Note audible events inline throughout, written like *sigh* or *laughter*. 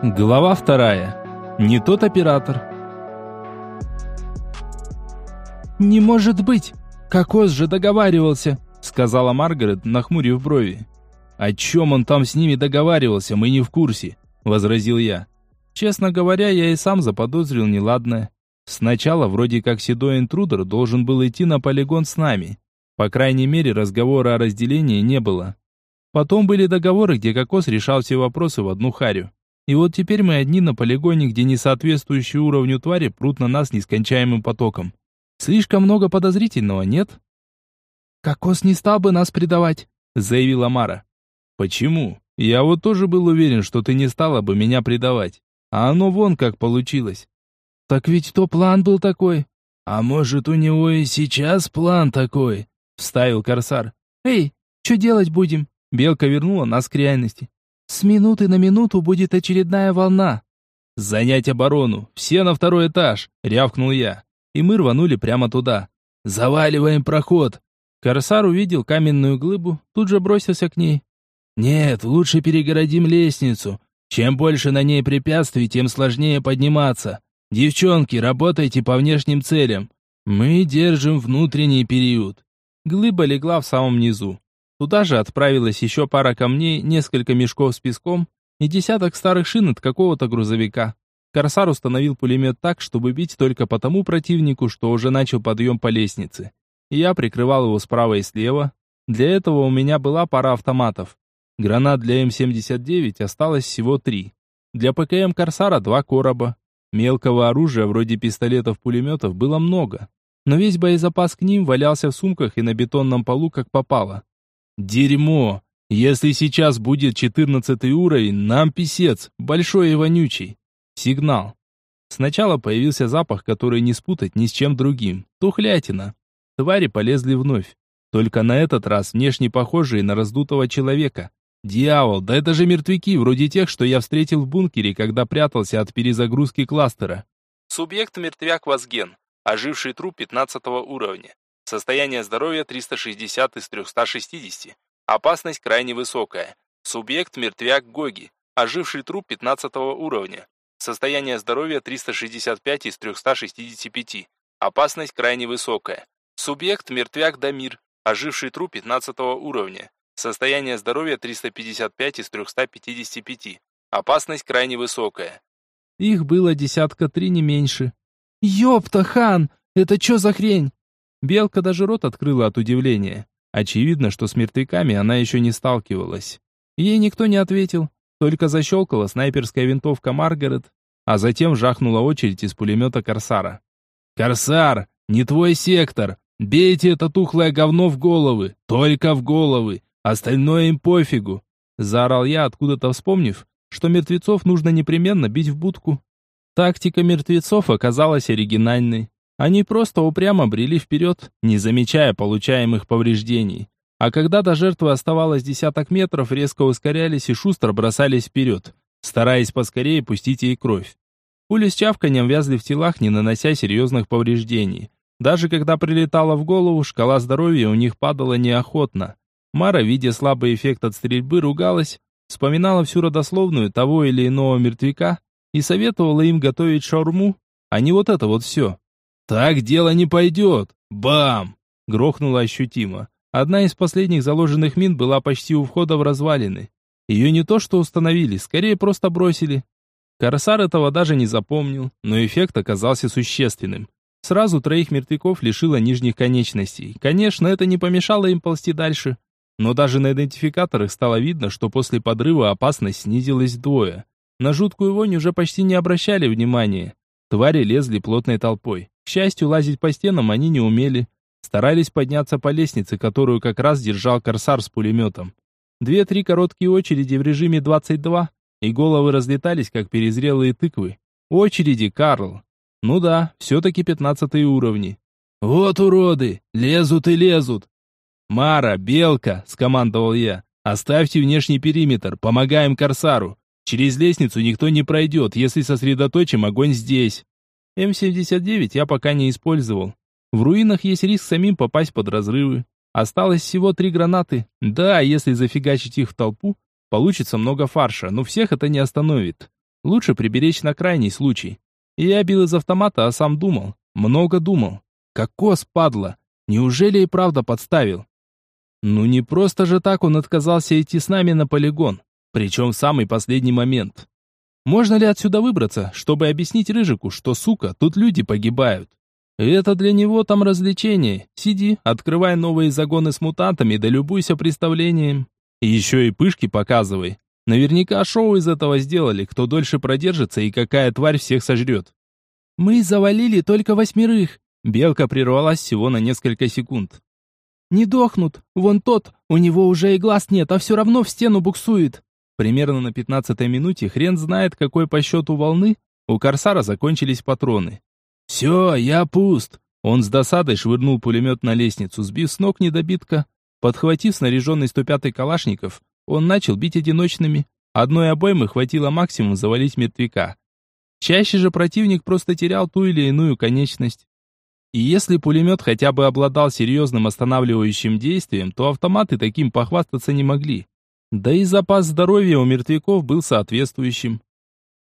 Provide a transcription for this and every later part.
Глава вторая. Не тот оператор. «Не может быть! Кокос же договаривался!» Сказала Маргарет, нахмурив брови. «О чем он там с ними договаривался, мы не в курсе», возразил я. Честно говоря, я и сам заподозрил неладное. Сначала вроде как седой интрудер должен был идти на полигон с нами. По крайней мере, разговора о разделении не было. Потом были договоры, где Кокос решал все вопросы в одну харю. И вот теперь мы одни на полигоне, где несоответствующие уровню твари прут на нас нескончаемым потоком. Слишком много подозрительного, нет? «Кокос не стал бы нас предавать», — заявила Мара. «Почему? Я вот тоже был уверен, что ты не стала бы меня предавать. А оно вон как получилось». «Так ведь то план был такой». «А может, у него и сейчас план такой?» — вставил Корсар. «Эй, что делать будем?» Белка вернула нас к реальности. С минуты на минуту будет очередная волна. Занять оборону. Все на второй этаж, рявкнул я. И мы рванули прямо туда. Заваливаем проход. Корсар увидел каменную глыбу, тут же бросился к ней. Нет, лучше перегородим лестницу. Чем больше на ней препятствий, тем сложнее подниматься. Девчонки, работайте по внешним целям. Мы держим внутренний период. Глыба легла в самом низу. Туда же отправилась еще пара камней, несколько мешков с песком и десяток старых шин от какого-то грузовика. Корсар установил пулемет так, чтобы бить только по тому противнику, что уже начал подъем по лестнице. Я прикрывал его справа и слева. Для этого у меня была пара автоматов. Гранат для М-79 осталось всего три. Для ПКМ Корсара два короба. Мелкого оружия, вроде пистолетов-пулеметов, было много. Но весь боезапас к ним валялся в сумках и на бетонном полу, как попало. Дерьмо! Если сейчас будет четырнадцатый уровень, нам писец, большой и вонючий. Сигнал. Сначала появился запах, который не спутать ни с чем другим. Тухлятина. Твари полезли вновь. Только на этот раз внешне похожие на раздутого человека. Дьявол, да это же мертвяки, вроде тех, что я встретил в бункере, когда прятался от перезагрузки кластера. Субъект мертвяк Вазген, оживший труп 15 уровня. Состояние здоровья 360 из 360. Опасность крайне высокая. Субъект мертвяк Гоги, оживший труп 15 уровня. Состояние здоровья 365 из 365. Опасность крайне высокая. Субъект мертвяк Дамир, оживший труп 15 уровня. Состояние здоровья 355 из 355. Опасность крайне высокая. Их было десятка три не меньше. «Ёпта, хан! Это чё за хрень?» Белка даже рот открыла от удивления. Очевидно, что с мертвяками она еще не сталкивалась. Ей никто не ответил, только защелкала снайперская винтовка Маргарет, а затем жахнула очередь из пулемета Корсара. «Корсар, не твой сектор! Бейте это тухлое говно в головы! Только в головы! Остальное им пофигу!» Заорал я, откуда-то вспомнив, что мертвецов нужно непременно бить в будку. Тактика мертвецов оказалась оригинальной. Они просто упрямо брели вперед, не замечая получаемых повреждений. А когда до жертвы оставалось десяток метров, резко ускорялись и шустро бросались вперед, стараясь поскорее пустить ей кровь. Пули с чавканием вязли в телах, не нанося серьезных повреждений. Даже когда прилетала в голову, шкала здоровья у них падала неохотно. Мара, видя слабый эффект от стрельбы, ругалась, вспоминала всю родословную того или иного мертвяка и советовала им готовить шаурму, а не вот это вот все. «Так дело не пойдет! Бам!» Грохнуло ощутимо. Одна из последних заложенных мин была почти у входа в развалины. Ее не то что установили, скорее просто бросили. Корсар этого даже не запомнил, но эффект оказался существенным. Сразу троих мертвяков лишило нижних конечностей. Конечно, это не помешало им ползти дальше. Но даже на идентификаторах стало видно, что после подрыва опасность снизилась вдвое. На жуткую вонь уже почти не обращали внимания. Твари лезли плотной толпой. К счастью, лазить по стенам они не умели. Старались подняться по лестнице, которую как раз держал корсар с пулеметом. Две-три короткие очереди в режиме 22, и головы разлетались, как перезрелые тыквы. Очереди, Карл. Ну да, все-таки пятнадцатые уровни. «Вот уроды! Лезут и лезут!» «Мара, Белка!» — скомандовал я. «Оставьте внешний периметр, помогаем Корсару. Через лестницу никто не пройдет, если сосредоточим огонь здесь». М-79 я пока не использовал. В руинах есть риск самим попасть под разрывы. Осталось всего три гранаты. Да, если зафигачить их в толпу, получится много фарша, но всех это не остановит. Лучше приберечь на крайний случай. Я бил из автомата, а сам думал. Много думал. Кокос, падла. Неужели и правда подставил? Ну не просто же так он отказался идти с нами на полигон. Причем в самый последний момент. Можно ли отсюда выбраться, чтобы объяснить Рыжику, что, сука, тут люди погибают? Это для него там развлечение. Сиди, открывай новые загоны с мутантами, да любуйся представлением. Еще и пышки показывай. Наверняка шоу из этого сделали, кто дольше продержится и какая тварь всех сожрет. Мы завалили только восьмерых. Белка прервалась всего на несколько секунд. Не дохнут. Вон тот, у него уже и глаз нет, а все равно в стену буксует. Примерно на пятнадцатой минуте хрен знает, какой по счету волны, у Корсара закончились патроны. «Все, я пуст!» Он с досадой швырнул пулемет на лестницу, сбив с ног недобитка. Подхватив снаряженный 105-й калашников, он начал бить одиночными. Одной обоймы хватило максимум завалить мертвяка. Чаще же противник просто терял ту или иную конечность. И если пулемет хотя бы обладал серьезным останавливающим действием, то автоматы таким похвастаться не могли. Да и запас здоровья у мертвяков был соответствующим.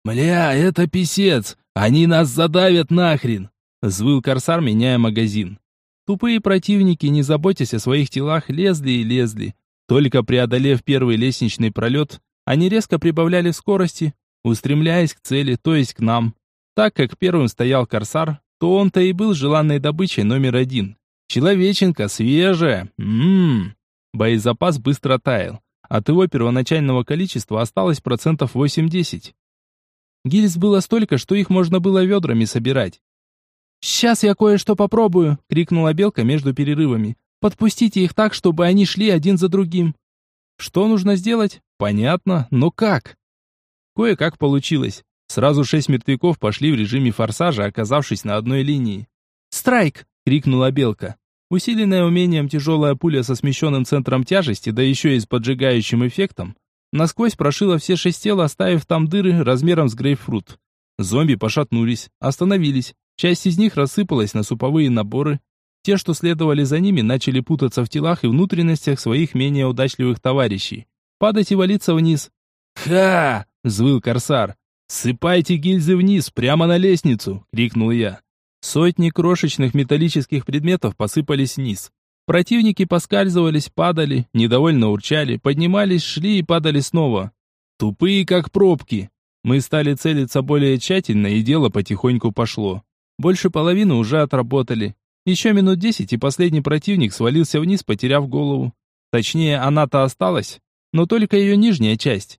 «Мля, это писец! Они нас задавят нахрен!» Взвыл корсар, меняя магазин. Тупые противники, не заботясь о своих телах, лезли и лезли. Только преодолев первый лестничный пролет, они резко прибавляли скорости, устремляясь к цели, то есть к нам. Так как первым стоял корсар, то он-то и был желанной добычей номер один. Человеченка свежая. Ммм. Боезапас быстро таял. От его первоначального количества осталось процентов 8-10. Гильз было столько, что их можно было ведрами собирать. «Сейчас я кое-что попробую!» — крикнула Белка между перерывами. «Подпустите их так, чтобы они шли один за другим». Что нужно сделать? Понятно, но как? Кое-как получилось. Сразу шесть мертвяков пошли в режиме форсажа, оказавшись на одной линии. «Страйк!» — крикнула Белка. Усиленная умением тяжелая пуля со смещенным центром тяжести, да еще и с поджигающим эффектом, Насквозь прошила все шесть тел, оставив там дыры размером с грейпфрут. Зомби пошатнулись, остановились. Часть из них рассыпалась на суповые наборы. Те, что следовали за ними, начали путаться в телах и внутренностях своих менее удачливых товарищей. Падать и валиться вниз. «Ха!» — взвыл корсар. «Сыпайте гильзы вниз, прямо на лестницу!» — крикнул я. Сотни крошечных металлических предметов посыпались вниз. Противники поскальзывались, падали, недовольно урчали, поднимались, шли и падали снова. Тупые, как пробки. Мы стали целиться более тщательно, и дело потихоньку пошло. Больше половины уже отработали. Еще минут десять, и последний противник свалился вниз, потеряв голову. Точнее, она-то осталась, но только ее нижняя часть.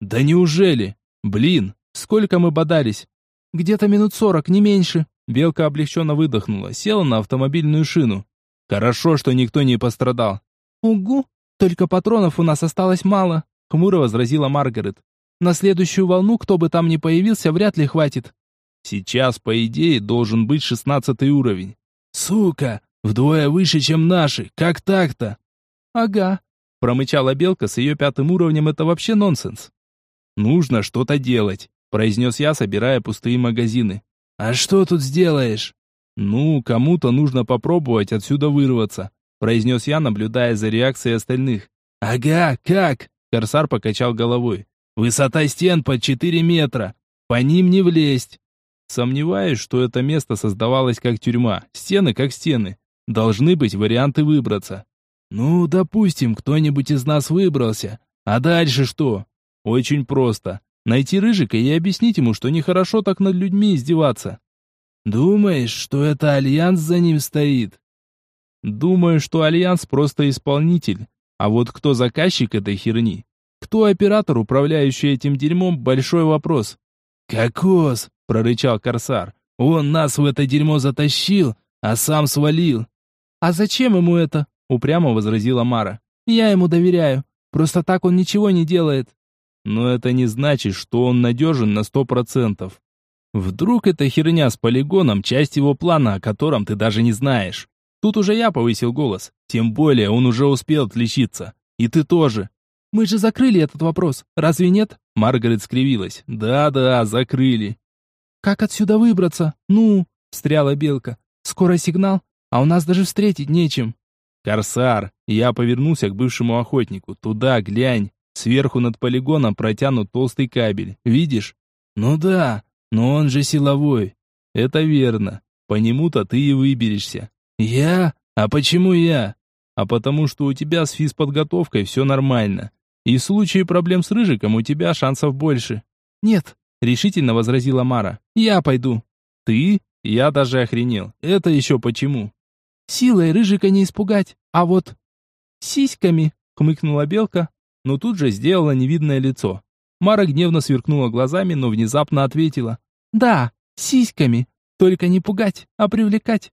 Да неужели? Блин, сколько мы бодались? Где-то минут сорок, не меньше. Белка облегченно выдохнула, села на автомобильную шину. Хорошо, что никто не пострадал. Угу, только патронов у нас осталось мало, хмуро возразила Маргарет. На следующую волну, кто бы там ни появился, вряд ли хватит. Сейчас, по идее, должен быть шестнадцатый уровень. Сука, вдвое выше, чем наши. Как так-то? Ага, промычала белка с ее пятым уровнем, это вообще нонсенс. Нужно что-то делать, произнес я, собирая пустые магазины. А что тут сделаешь? «Ну, кому-то нужно попробовать отсюда вырваться», произнес я, наблюдая за реакцией остальных. «Ага, как?» Корсар покачал головой. «Высота стен под четыре метра. По ним не влезть». Сомневаюсь, что это место создавалось как тюрьма. Стены как стены. Должны быть варианты выбраться. Ну, допустим, кто-нибудь из нас выбрался. А дальше что? Очень просто. Найти Рыжика и объяснить ему, что нехорошо так над людьми издеваться. Думаешь, что это Альянс за ним стоит? Думаю, что Альянс просто исполнитель. А вот кто заказчик этой херни? Кто оператор, управляющий этим дерьмом, большой вопрос. «Кокос!» — прорычал Корсар. «Он нас в это дерьмо затащил, а сам свалил». «А зачем ему это?» — упрямо возразила Мара. «Я ему доверяю. Просто так он ничего не делает». «Но это не значит, что он надежен на сто процентов. Вдруг эта херня с полигоном часть его плана, о котором ты даже не знаешь. Тут уже я повысил голос. Тем более он уже успел отличиться. И ты тоже. Мы же закрыли этот вопрос, разве нет? Маргарет скривилась. Да-да, закрыли. Как отсюда выбраться? Ну, встряла белка. Скоро сигнал, а у нас даже встретить нечем. Корсар, я повернулся к бывшему охотнику. Туда глянь. Сверху над полигоном протянут толстый кабель. Видишь? Ну да, но он же силовой. Это верно. По нему-то ты и выберешься. Я? А почему я? А потому что у тебя с физподготовкой все нормально. И в случае проблем с Рыжиком у тебя шансов больше. Нет, решительно возразила Мара. Я пойду. Ты? Я даже охренел. Это еще почему? Силой Рыжика не испугать, а вот... Сиськами, хмыкнула Белка, но тут же сделала невидное лицо. Мара гневно сверкнула глазами, но внезапно ответила. «Да, сиськами. Только не пугать, а привлекать».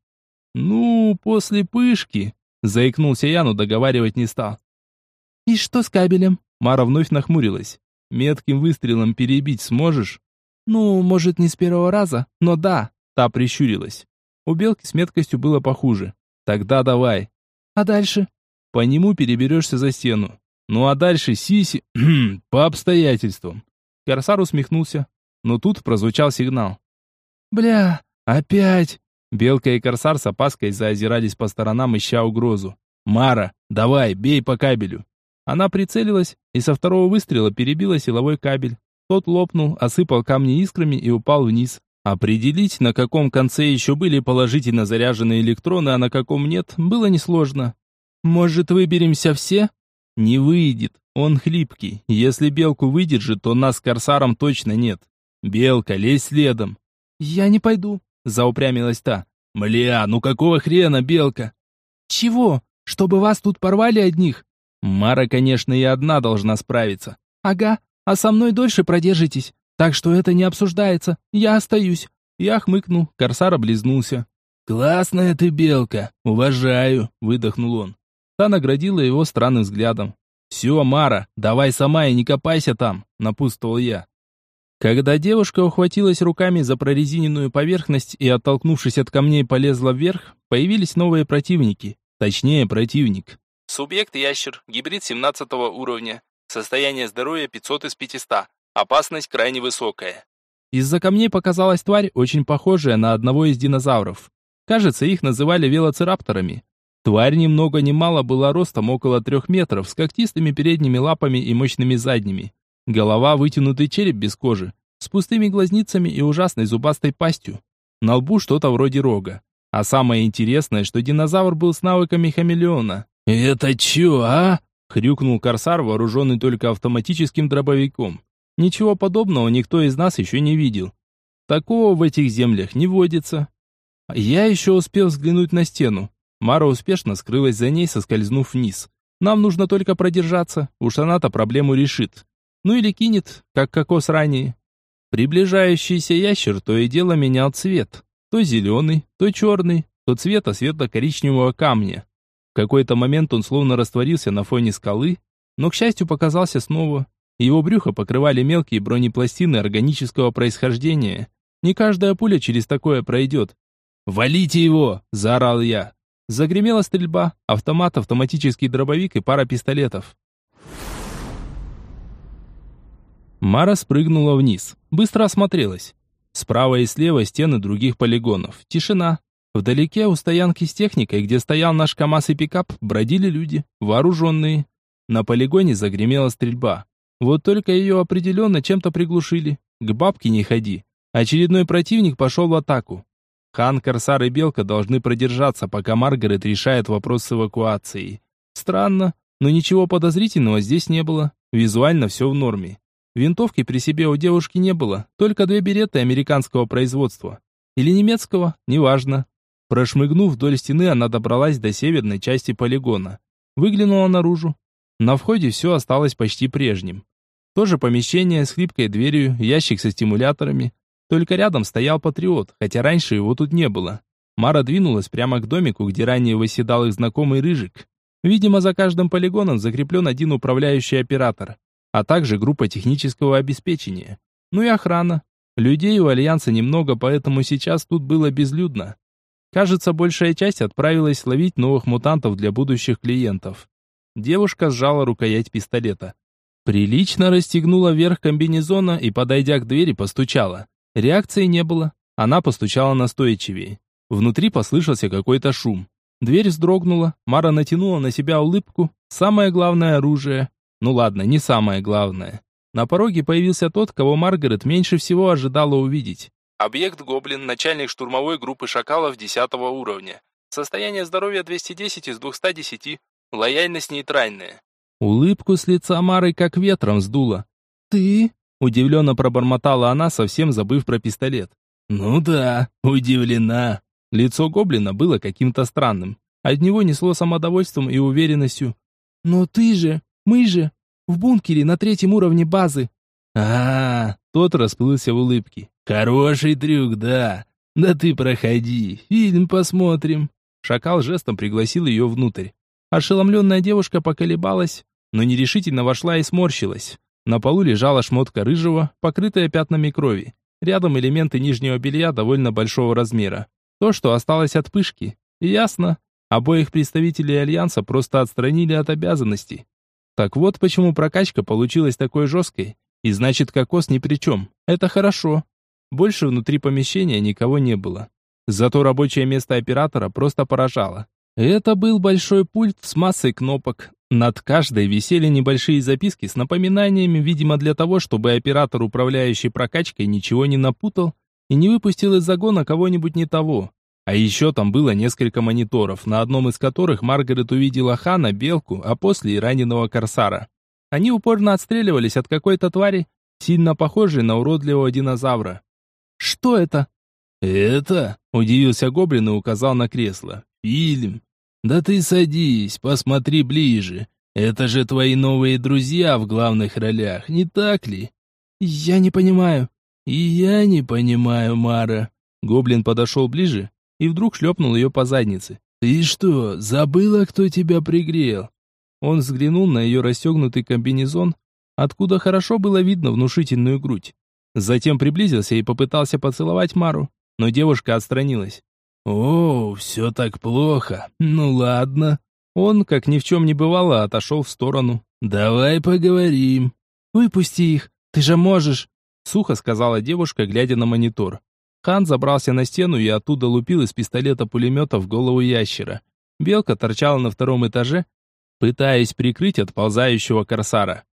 «Ну, после пышки», — заикнулся я, но договаривать не стал. «И что с кабелем?» Мара вновь нахмурилась. «Метким выстрелом перебить сможешь?» «Ну, может, не с первого раза, но да». Та прищурилась. У белки с меткостью было похуже. «Тогда давай». «А дальше?» «По нему переберешься за стену. Ну а дальше сиси... *clears throat* по обстоятельствам». Корсар усмехнулся, но тут прозвучал сигнал. «Бля, опять!» Белка и Корсар с опаской заозирались по сторонам, ища угрозу. «Мара, давай, бей по кабелю!» Она прицелилась и со второго выстрела перебила силовой кабель. Тот лопнул, осыпал камни искрами и упал вниз. Определить, на каком конце еще были положительно заряженные электроны, а на каком нет, было несложно. «Может, выберемся все?» «Не выйдет. Он хлипкий. Если белку выдержит, то нас с корсаром точно нет. Белка, лезь следом». «Я не пойду», — заупрямилась та. «Мля, ну какого хрена, белка?» «Чего? Чтобы вас тут порвали одних?» Мара, конечно, и одна должна справиться. Ага, а со мной дольше продержитесь. Так что это не обсуждается. Я остаюсь. Я хмыкнул, корсар облизнулся. «Классная ты белка, уважаю», — выдохнул он. Та наградила его странным взглядом. «Все, Мара, давай сама и не копайся там», — напутствовал я. Когда девушка ухватилась руками за прорезиненную поверхность и, оттолкнувшись от камней, полезла вверх, появились новые противники. Точнее, противник. Субъект ящер, гибрид 17 уровня. Состояние здоровья 500 из 500. Опасность крайне высокая. Из-за камней показалась тварь, очень похожая на одного из динозавров. Кажется, их называли велоцирапторами. Тварь ни много ни мало была ростом около трех метров, с когтистыми передними лапами и мощными задними. Голова, вытянутый череп без кожи, с пустыми глазницами и ужасной зубастой пастью. На лбу что-то вроде рога. А самое интересное, что динозавр был с навыками хамелеона. «Это чё, а?» — хрюкнул корсар, вооруженный только автоматическим дробовиком. Ничего подобного никто из нас еще не видел. Такого в этих землях не водится. Я еще успел взглянуть на стену. Мара успешно скрылась за ней, соскользнув вниз. Нам нужно только продержаться, уж она-то проблему решит. Ну или кинет, как кокос ранее. Приближающийся ящер то и дело менял цвет. То зеленый, то черный, то цвета светло-коричневого камня. В какой-то момент он словно растворился на фоне скалы, но, к счастью, показался снова. Его брюхо покрывали мелкие бронепластины органического происхождения. Не каждая пуля через такое пройдет. «Валите его!» – заорал я. Загремела стрельба, автомат, автоматический дробовик и пара пистолетов. Мара спрыгнула вниз, быстро осмотрелась. Справа и слева стены других полигонов. Тишина. Вдалеке у стоянки с техникой, где стоял наш КамАЗ и пикап, бродили люди, вооруженные. На полигоне загремела стрельба. Вот только ее определенно чем-то приглушили. К бабке не ходи. Очередной противник пошел в атаку. Хан, Корсар и Белка должны продержаться, пока Маргарет решает вопрос с эвакуацией. Странно, но ничего подозрительного здесь не было. Визуально все в норме. Винтовки при себе у девушки не было, только две береты американского производства. Или немецкого, неважно. Прошмыгнув вдоль стены, она добралась до северной части полигона. Выглянула наружу. На входе все осталось почти прежним. То же помещение с хлипкой дверью, ящик со стимуляторами. Только рядом стоял патриот, хотя раньше его тут не было. Мара двинулась прямо к домику, где ранее восседал их знакомый Рыжик. Видимо, за каждым полигоном закреплен один управляющий оператор, а также группа технического обеспечения. Ну и охрана. Людей у Альянса немного, поэтому сейчас тут было безлюдно. Кажется, большая часть отправилась ловить новых мутантов для будущих клиентов. Девушка сжала рукоять пистолета. Прилично расстегнула верх комбинезона и, подойдя к двери, постучала. Реакции не было. Она постучала настойчивее. Внутри послышался какой-то шум. Дверь вздрогнула, Мара натянула на себя улыбку. Самое главное оружие. Ну ладно, не самое главное. На пороге появился тот, кого Маргарет меньше всего ожидала увидеть. Объект Гоблин, начальник штурмовой группы шакалов 10 уровня. Состояние здоровья 210 из 210. Лояльность нейтральная. Улыбку с лица Мары как ветром сдуло. «Ты?» – удивленно пробормотала она, совсем забыв про пистолет. «Ну да, удивлена». Лицо гоблина было каким-то странным. От него несло самодовольством и уверенностью. «Но ты же, мы же, в бункере на третьем уровне базы». А, -а, -а тот расплылся в улыбке. «Хороший трюк, да. Да ты проходи, фильм посмотрим». Шакал жестом пригласил ее внутрь. Ошеломленная девушка поколебалась, но нерешительно вошла и сморщилась. На полу лежала шмотка рыжего, покрытая пятнами крови. Рядом элементы нижнего белья довольно большого размера. То, что осталось от пышки. ясно, обоих представителей Альянса просто отстранили от обязанностей. Так вот почему прокачка получилась такой жесткой. И значит, кокос ни при чем. Это хорошо. Больше внутри помещения никого не было. Зато рабочее место оператора просто поражало. Это был большой пульт с массой кнопок. Над каждой висели небольшие записки с напоминаниями, видимо, для того, чтобы оператор, управляющий прокачкой, ничего не напутал и не выпустил из загона кого-нибудь не того. А еще там было несколько мониторов, на одном из которых Маргарет увидела Хана, Белку, а после и раненого Корсара. Они упорно отстреливались от какой-то твари, сильно похожей на уродливого динозавра. «Что это?» «Это?» — удивился Гоблин и указал на кресло. «Фильм. Да ты садись, посмотри ближе. Это же твои новые друзья в главных ролях, не так ли?» «Я не понимаю». «И я не понимаю, Мара». Гоблин подошел ближе и вдруг шлепнул ее по заднице. «Ты что, забыла, кто тебя пригрел?» Он взглянул на ее расстегнутый комбинезон, откуда хорошо было видно внушительную грудь. Затем приблизился и попытался поцеловать Мару, но девушка отстранилась. «О, все так плохо. Ну ладно». Он, как ни в чем не бывало, отошел в сторону. «Давай поговорим». «Выпусти их, ты же можешь», — сухо сказала девушка, глядя на монитор. Хан забрался на стену и оттуда лупил из пистолета-пулемета в голову ящера. Белка торчала на втором этаже, пытаясь прикрыть отползающего корсара.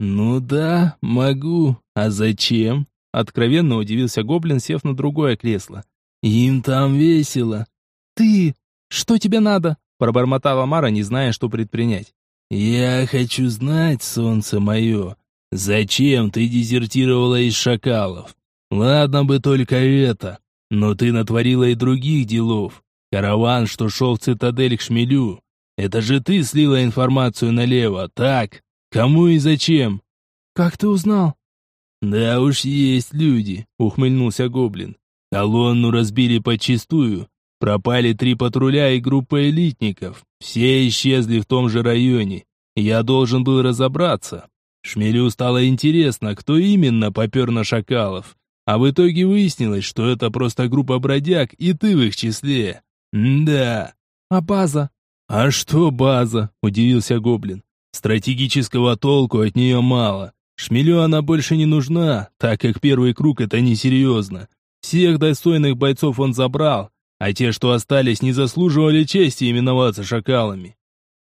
«Ну да, могу. А зачем?» Откровенно удивился гоблин, сев на другое кресло. «Им там весело». «Ты! Что тебе надо?» Пробормотала Мара, не зная, что предпринять. «Я хочу знать, солнце мое, зачем ты дезертировала из шакалов? Ладно бы только это, но ты натворила и других делов. Караван, что шел в цитадель к шмелю. Это же ты слила информацию налево, так? Кому и зачем?» «Как ты узнал?» «Да уж есть люди», — ухмыльнулся гоблин. «Колонну разбили подчистую. Пропали три патруля и группа элитников. Все исчезли в том же районе. Я должен был разобраться. Шмелю стало интересно, кто именно попер на шакалов. А в итоге выяснилось, что это просто группа бродяг, и ты в их числе. М да. А база? А что база? Удивился гоблин. Стратегического толку от нее мало. Шмелю она больше не нужна, так как первый круг это несерьезно. Всех достойных бойцов он забрал, а те, что остались, не заслуживали чести именоваться шакалами.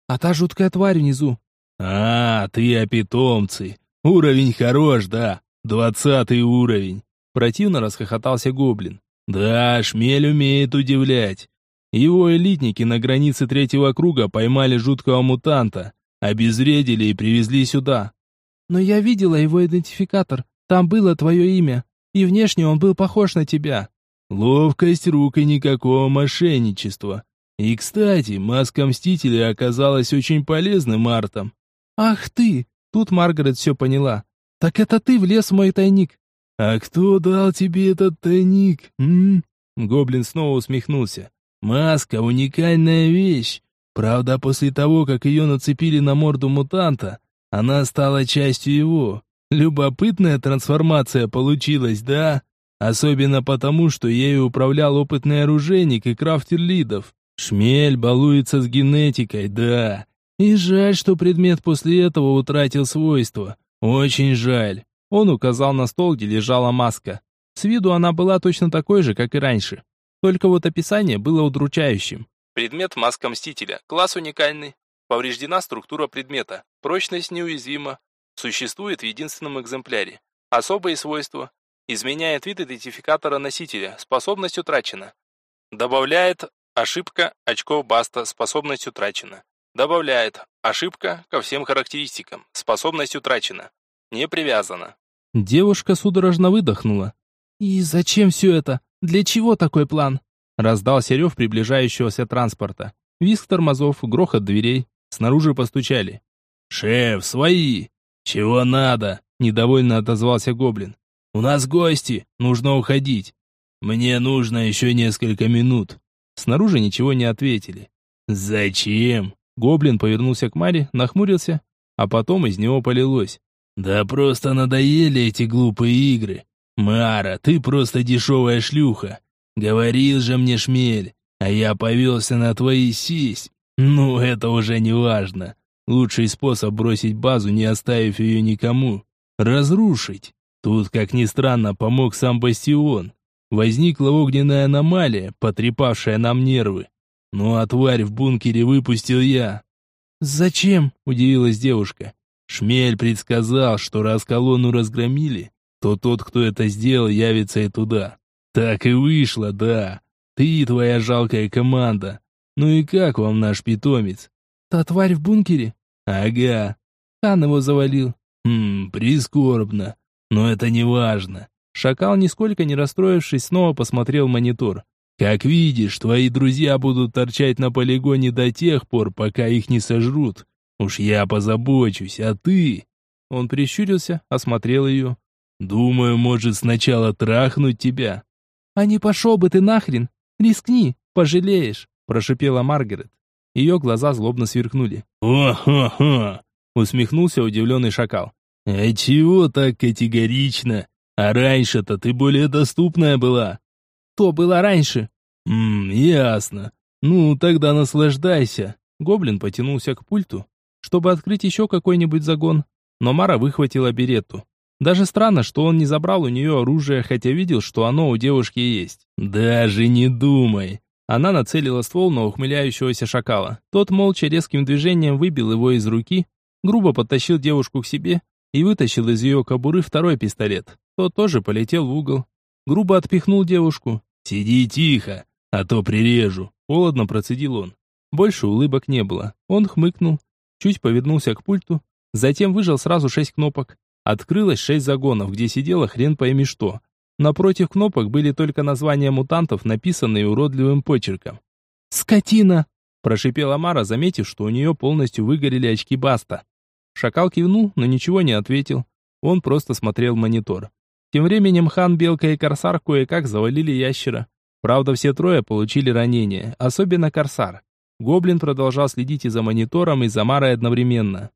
А та жуткая тварь внизу? А, ты о питомце. Уровень хорош, да. Двадцатый уровень. Противно расхохотался гоблин. Да, шмель умеет удивлять. Его элитники на границе третьего круга поймали жуткого мутанта, обезвредили и привезли сюда. Но я видела его идентификатор. Там было твое имя. И внешне он был похож на тебя. Ловкость рук и никакого мошенничества. И, кстати, маска Мстителя оказалась очень полезным артом. Ах ты! Тут Маргарет все поняла. Так это ты влез в мой тайник. А кто дал тебе этот тайник? М? Гоблин снова усмехнулся. Маска — уникальная вещь. Правда, после того, как ее нацепили на морду мутанта, она стала частью его. Любопытная трансформация получилась, да? Особенно потому, что ею управлял опытный оружейник и крафтер лидов. Шмель балуется с генетикой, да. И жаль, что предмет после этого утратил свойства. Очень жаль. Он указал на стол, где лежала маска. С виду она была точно такой же, как и раньше. Только вот описание было удручающим. Предмет маска Мстителя. Класс уникальный. Повреждена структура предмета. Прочность неуязвима. Существует в единственном экземпляре. Особые свойства. Изменяет вид идентификатора носителя. Способность утрачена. Добавляет ошибка очков баста. Способность утрачена. Добавляет ошибка ко всем характеристикам. Способность утрачена. Не привязана. Девушка судорожно выдохнула. «И зачем все это? Для чего такой план?» Раздался рев приближающегося транспорта. Визг тормозов, грохот дверей. Снаружи постучали. «Шеф, свои!» «Чего надо?» – недовольно отозвался Гоблин. «У нас гости, нужно уходить». «Мне нужно еще несколько минут». Снаружи ничего не ответили. «Зачем?» Гоблин повернулся к Маре, нахмурился, а потом из него полилось. «Да просто надоели эти глупые игры. Мара, ты просто дешевая шлюха. Говорил же мне шмель, а я повелся на твои сись. Ну, это уже не важно. Лучший способ бросить базу, не оставив ее никому. Разрушить. Тут, как ни странно, помог сам Бастион. Возникла огненная аномалия, потрепавшая нам нервы. Ну а тварь в бункере выпустил я. «Зачем?» – удивилась девушка. Шмель предсказал, что раз колонну разгромили, то тот, кто это сделал, явится и туда. Так и вышло, да. Ты и твоя жалкая команда. Ну и как вам наш питомец? Та тварь в бункере? Ага. Хан его завалил. Хм, прискорбно. Но это не важно. Шакал, нисколько не расстроившись, снова посмотрел монитор. Как видишь, твои друзья будут торчать на полигоне до тех пор, пока их не сожрут. Уж я позабочусь, а ты...» Он прищурился, осмотрел ее. «Думаю, может сначала трахнуть тебя». «А не пошел бы ты нахрен! Рискни, пожалеешь!» прошипела Маргарет. Ее глаза злобно сверкнули. «О-хо-хо!» усмехнулся удивленный шакал. «А чего так категорично? А раньше-то ты более доступная была». «То было раньше?» «Ммм, ясно. Ну, тогда наслаждайся». Гоблин потянулся к пульту, чтобы открыть еще какой-нибудь загон, но Мара выхватила беретту. Даже странно, что он не забрал у нее оружие, хотя видел, что оно у девушки есть. «Даже не думай!» Она нацелила ствол на ухмыляющегося шакала. Тот молча резким движением выбил его из руки, грубо подтащил девушку к себе и вытащил из ее кобуры второй пистолет. Тот тоже полетел в угол. Грубо отпихнул девушку. «Сиди тихо, а то прирежу», — холодно процедил он. Больше улыбок не было. Он хмыкнул, чуть повернулся к пульту, затем выжал сразу шесть кнопок. Открылось шесть загонов, где сидело хрен пойми что. Напротив кнопок были только названия мутантов, написанные уродливым почерком. «Скотина!» – прошипела Мара, заметив, что у нее полностью выгорели очки Баста. Шакал кивнул, но ничего не ответил. Он просто смотрел монитор. Тем временем Хан, Белка и Корсар кое-как завалили ящера. Правда, все трое получили ранения, особенно Корсар. Гоблин продолжал следить и за монитором, и за Марой одновременно.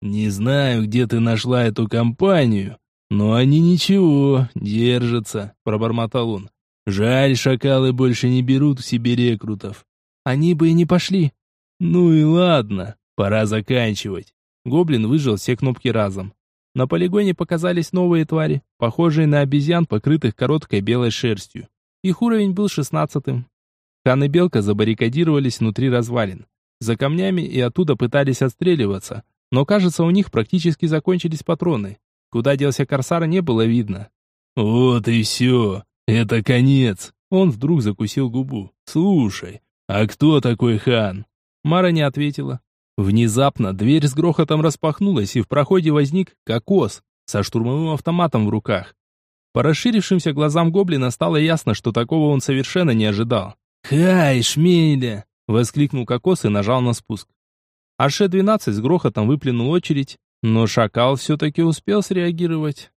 «Не знаю, где ты нашла эту компанию, но они ничего, держатся», — пробормотал он. «Жаль, шакалы больше не берут в себе рекрутов». «Они бы и не пошли». «Ну и ладно, пора заканчивать». Гоблин выжил все кнопки разом. На полигоне показались новые твари, похожие на обезьян, покрытых короткой белой шерстью. Их уровень был шестнадцатым. Хан и Белка забаррикадировались внутри развалин. За камнями и оттуда пытались отстреливаться, но, кажется, у них практически закончились патроны. Куда делся Корсар, не было видно. «Вот и все. Это конец». Он вдруг закусил губу. «Слушай, а кто такой хан?» Мара не ответила. Внезапно дверь с грохотом распахнулась, и в проходе возник кокос со штурмовым автоматом в руках. По расширившимся глазам гоблина стало ясно, что такого он совершенно не ожидал. «Хай, шмеля!» — воскликнул Кокос и нажал на спуск. Аше-12 с грохотом выплюнул очередь, но шакал все-таки успел среагировать.